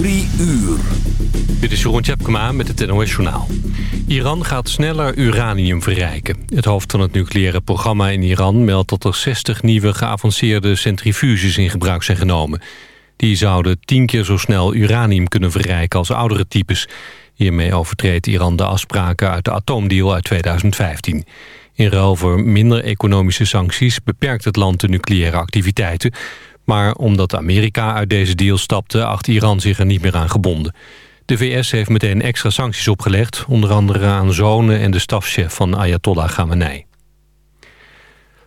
Uur. Dit is Jeroen Tjepkema met het NOS Journaal. Iran gaat sneller uranium verrijken. Het hoofd van het nucleaire programma in Iran meldt dat er 60 nieuwe geavanceerde centrifuges in gebruik zijn genomen. Die zouden tien keer zo snel uranium kunnen verrijken als oudere types. Hiermee overtreedt Iran de afspraken uit de atoomdeal uit 2015. In ruil voor minder economische sancties beperkt het land de nucleaire activiteiten... Maar omdat Amerika uit deze deal stapte, acht Iran zich er niet meer aan gebonden. De VS heeft meteen extra sancties opgelegd... onder andere aan zonen en de stafchef van Ayatollah Khamenei.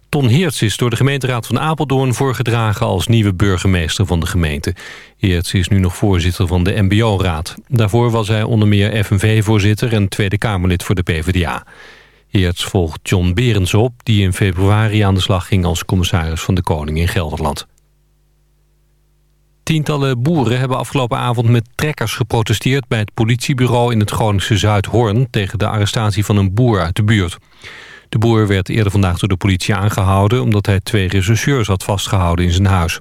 Ton Heerts is door de gemeenteraad van Apeldoorn voorgedragen... als nieuwe burgemeester van de gemeente. Heerts is nu nog voorzitter van de MBO-raad. Daarvoor was hij onder meer FNV-voorzitter... en Tweede Kamerlid voor de PvdA. Heerts volgt John Berends op... die in februari aan de slag ging als commissaris van de Koning in Gelderland. Tientallen boeren hebben afgelopen avond met trekkers geprotesteerd... bij het politiebureau in het Groningse Zuidhoorn... tegen de arrestatie van een boer uit de buurt. De boer werd eerder vandaag door de politie aangehouden... omdat hij twee rechercheurs had vastgehouden in zijn huis.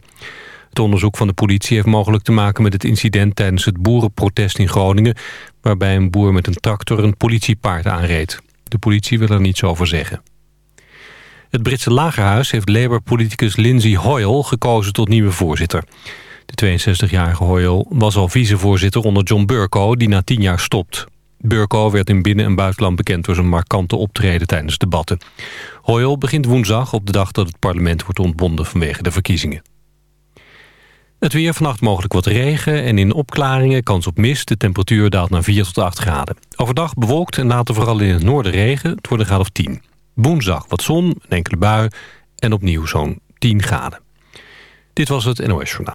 Het onderzoek van de politie heeft mogelijk te maken met het incident... tijdens het boerenprotest in Groningen... waarbij een boer met een tractor een politiepaard aanreed. De politie wil er niets over zeggen. Het Britse lagerhuis heeft Labour-politicus Lindsay Hoyle gekozen tot nieuwe voorzitter. De 62-jarige Hoyle was al vicevoorzitter onder John Burko, die na tien jaar stopt. Burko werd in binnen- en buitenland bekend door zijn markante optreden tijdens debatten. Hoyle begint woensdag op de dag dat het parlement wordt ontbonden vanwege de verkiezingen. Het weer vannacht mogelijk wat regen en in opklaringen kans op mist. De temperatuur daalt naar 4 tot 8 graden. Overdag bewolkt en later vooral in het noorden regen. Het wordt een graad of 10. Woensdag wat zon, een enkele bui en opnieuw zo'n 10 graden. Dit was het NOS Journaal.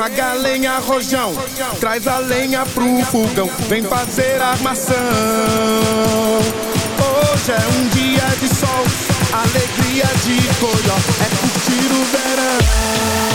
Vem magalenha rojão, traz a lenha pro fogão, vem fazer armação. Hoje é um dia de sol, alegria de coió, é curtir o verão.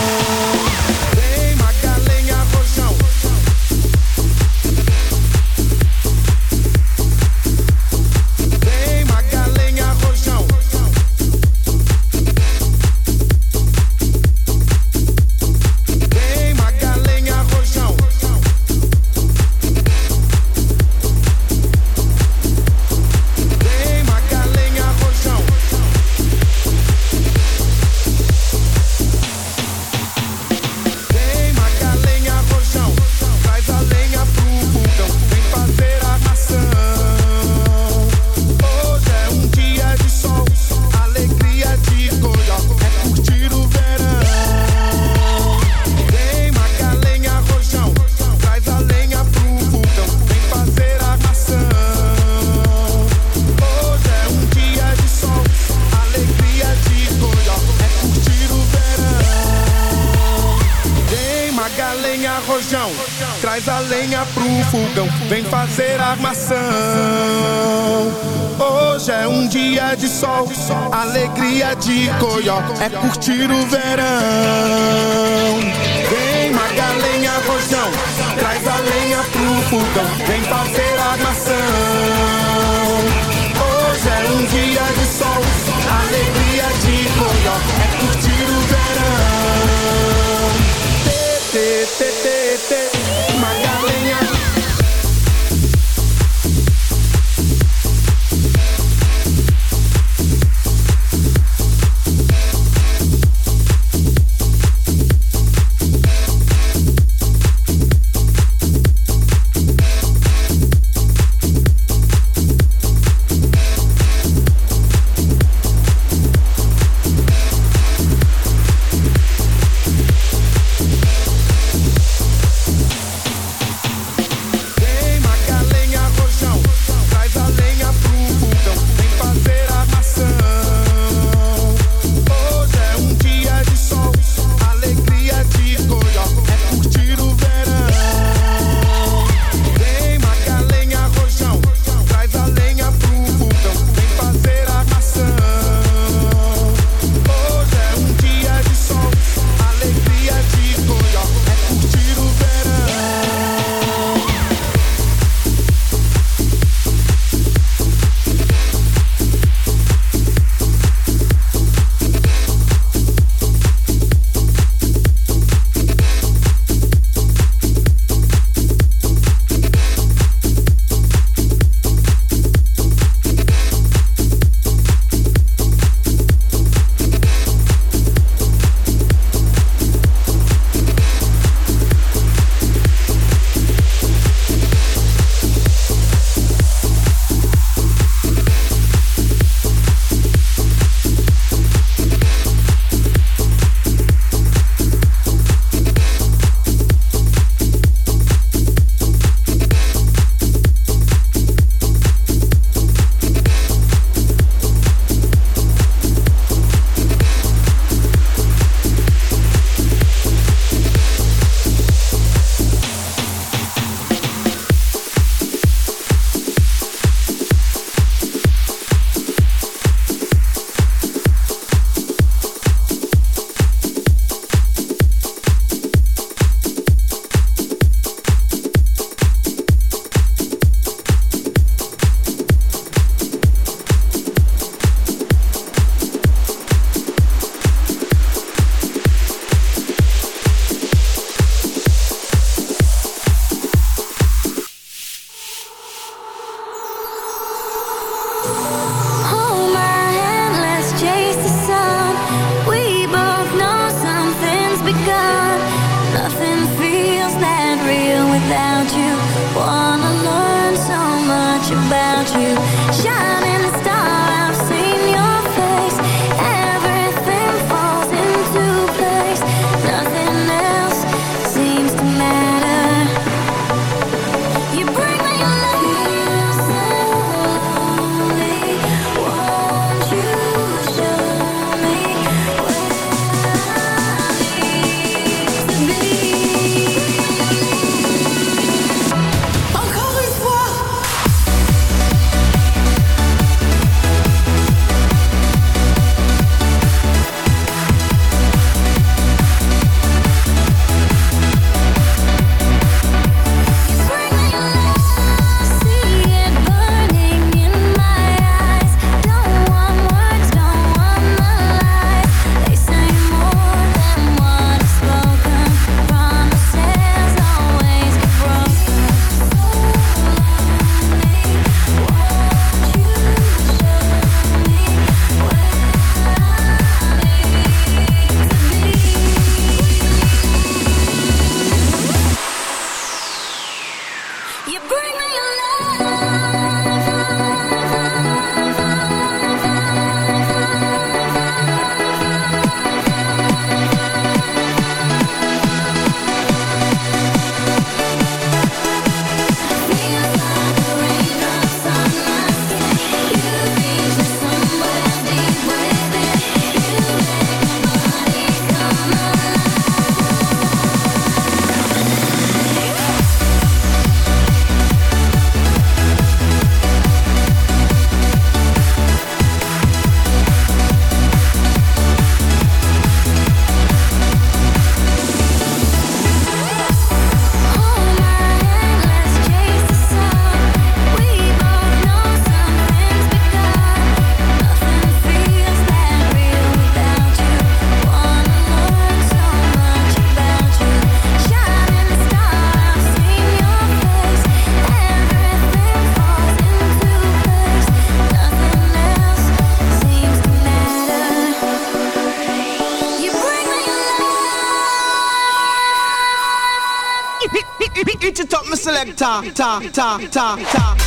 É curtir o verão. Ta, ta, ta, ta, ta,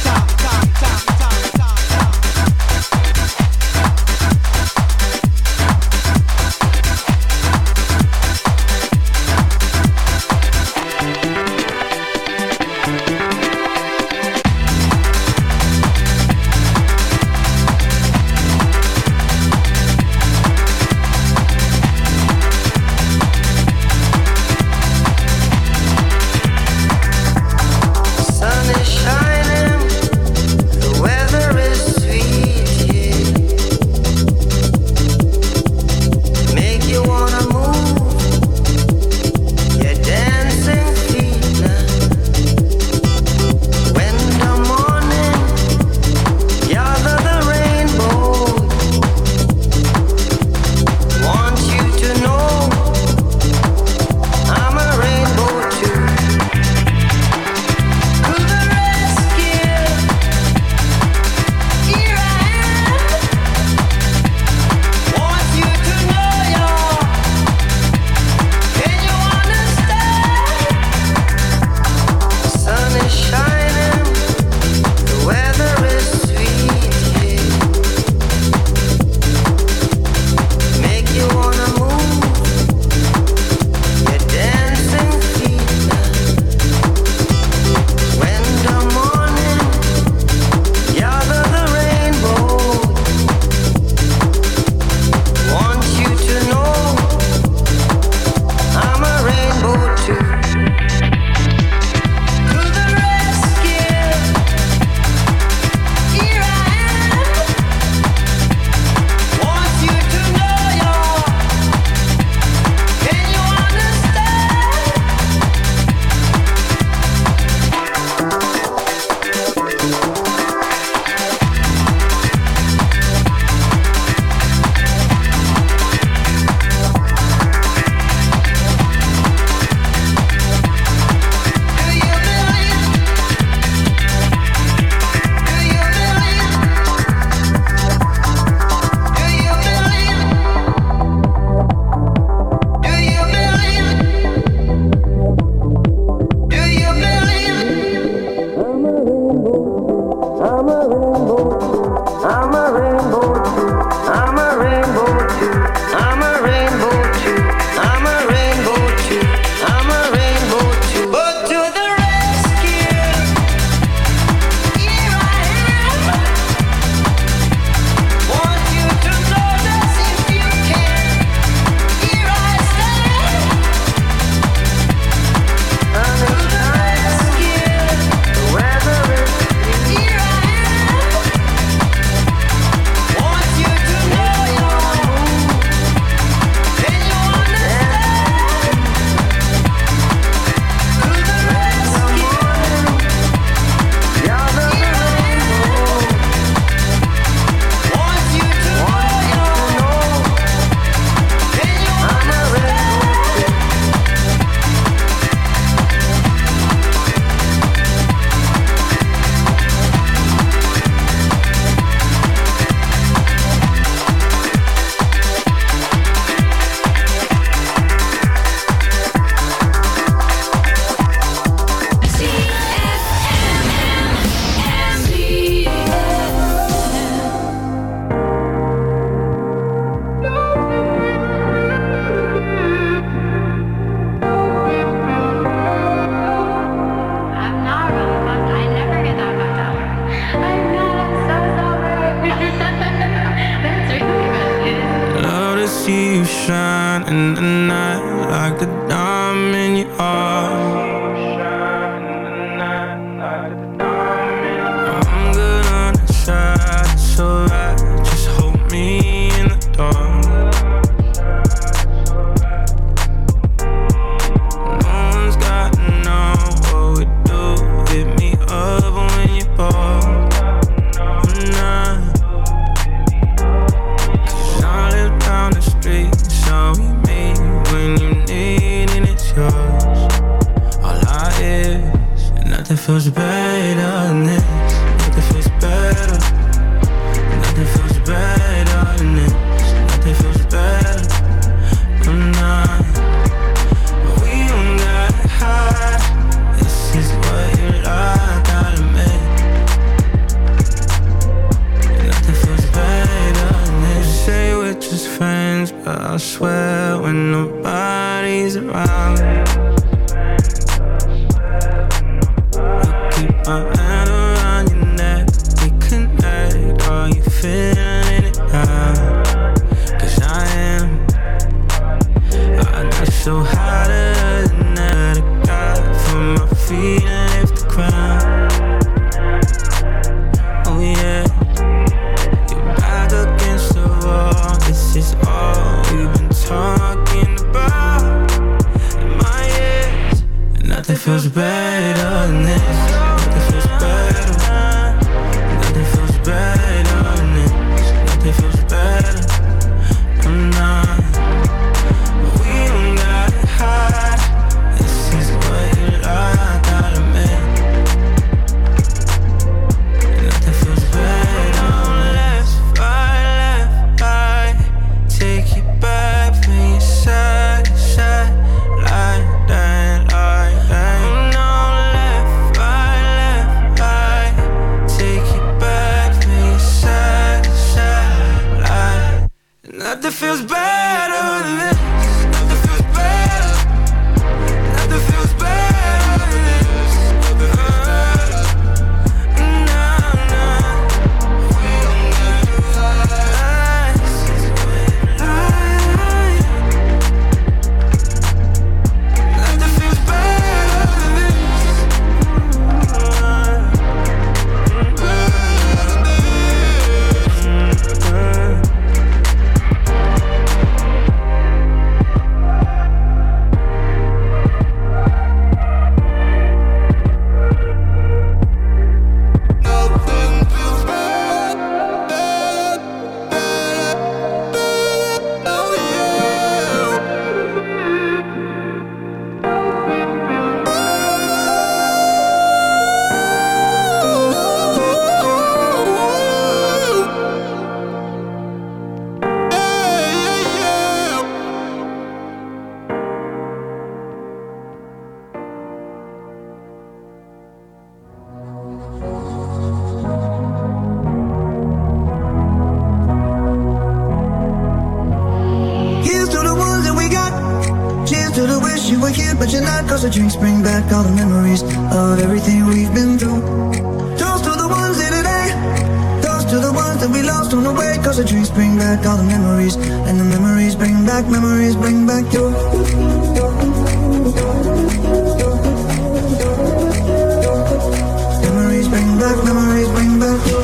and, and bring back all the memories of everything we've been through. Toast to the ones in today, eh? toast to the ones that we lost on the way. Cause the dreams bring back all the memories, and the memories bring back memories, bring back you. Memories bring back memories, bring back you.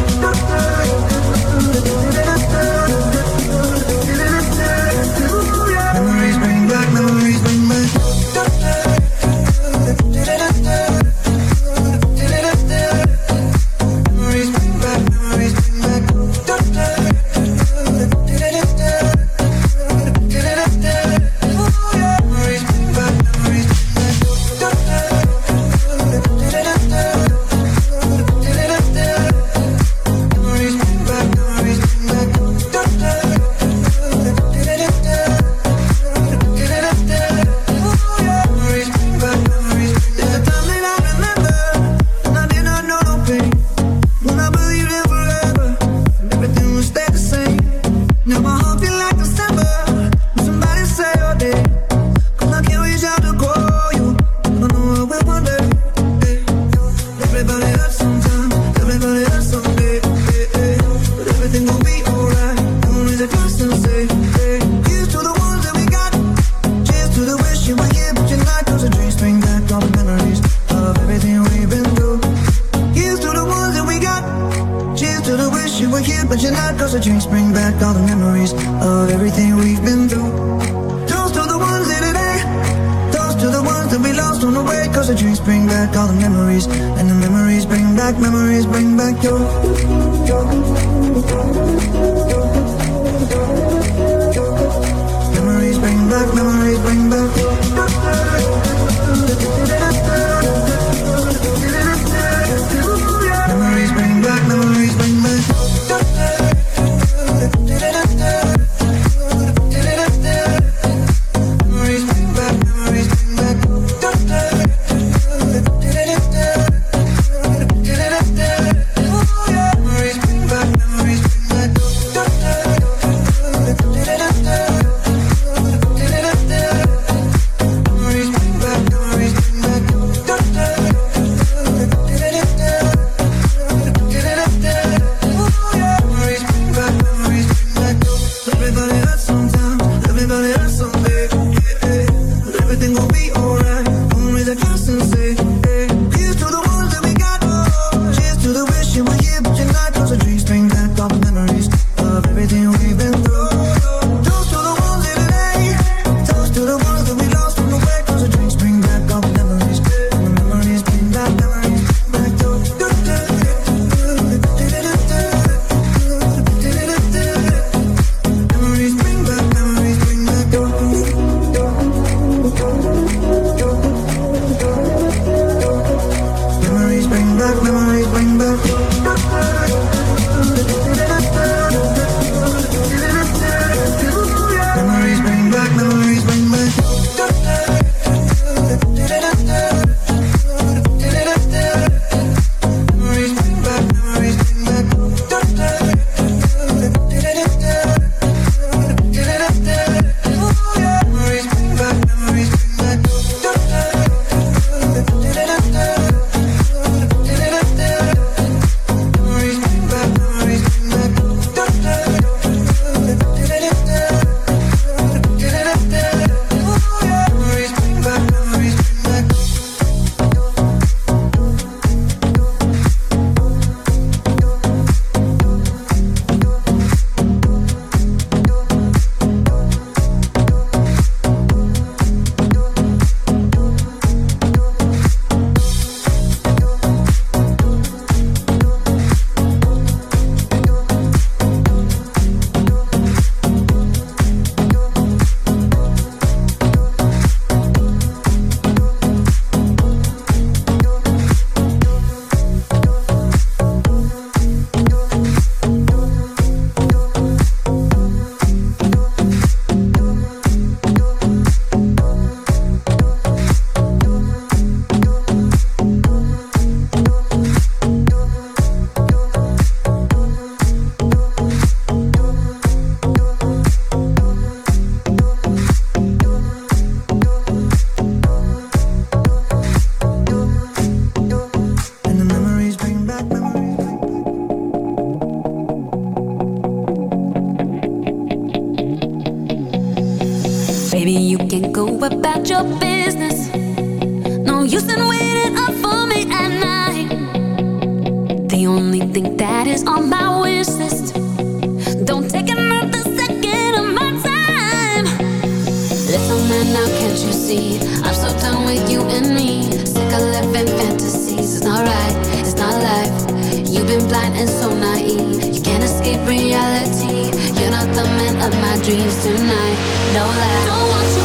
Dreams tonight. No lie. Don't want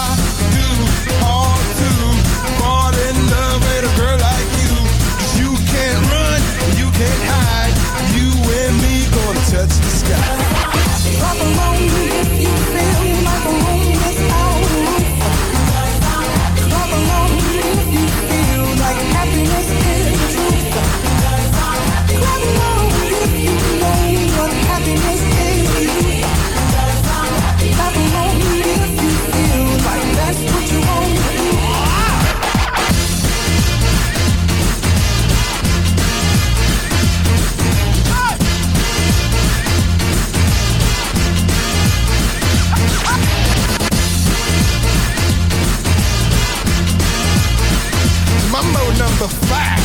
Can't hide. You and me gonna touch the sky. Clap along if you feel like along if you feel like happiness is the truth. Clap along if you know what happiness is you. the fact.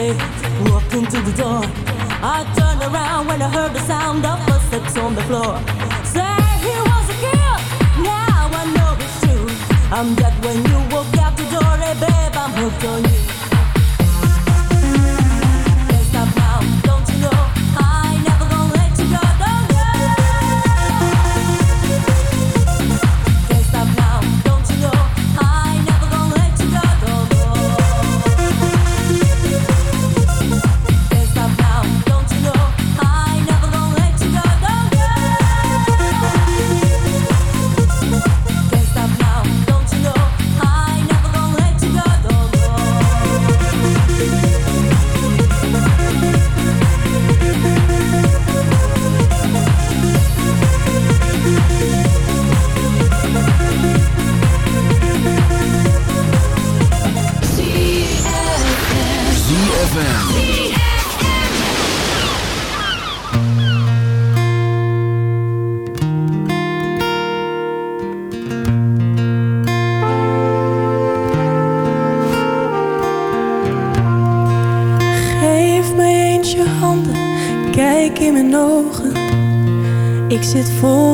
Hesitate, walked into the door. I turned around when I heard the sound of footsteps on the floor. Say he was a kid, now I know it's true. I'm dead when you walk out the door, hey babe, I'm hooked on you.